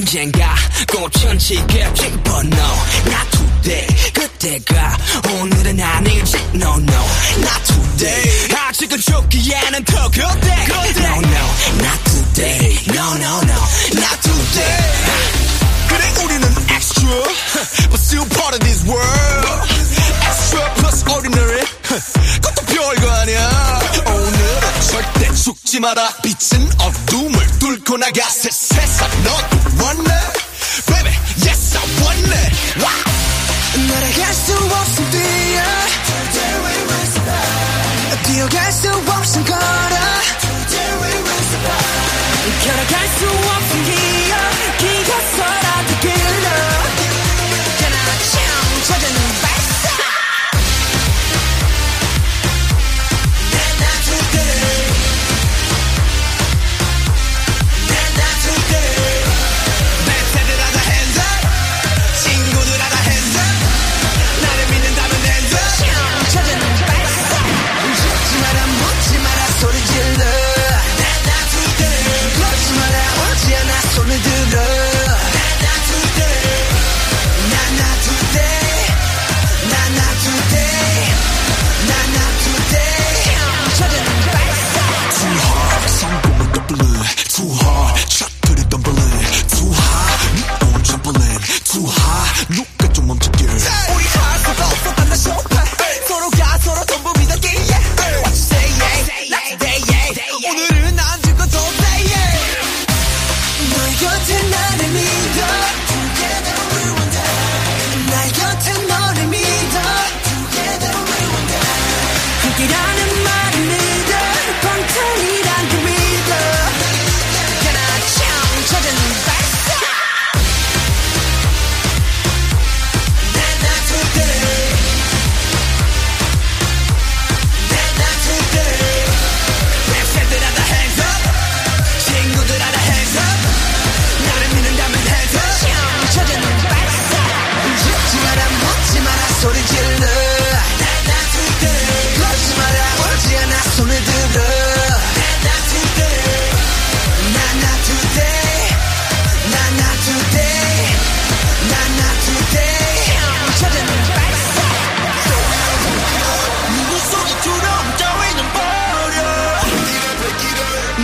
언젠가 꽃천지게 today 그때가 오늘은 no no. Not today 아직은 좋기에는 더 그때 그때 no no. Not today no no no. Not today 그래 우리는 extra. But still part of this world. Extra plus ordinary. 그것도 별거 아니야 오늘은 절대 죽지 마라 빛은 어둠을 뚫고 나가 세상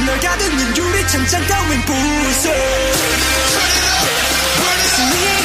널 가득 는 유리창 장가윈 불새 Burn it up, turn it up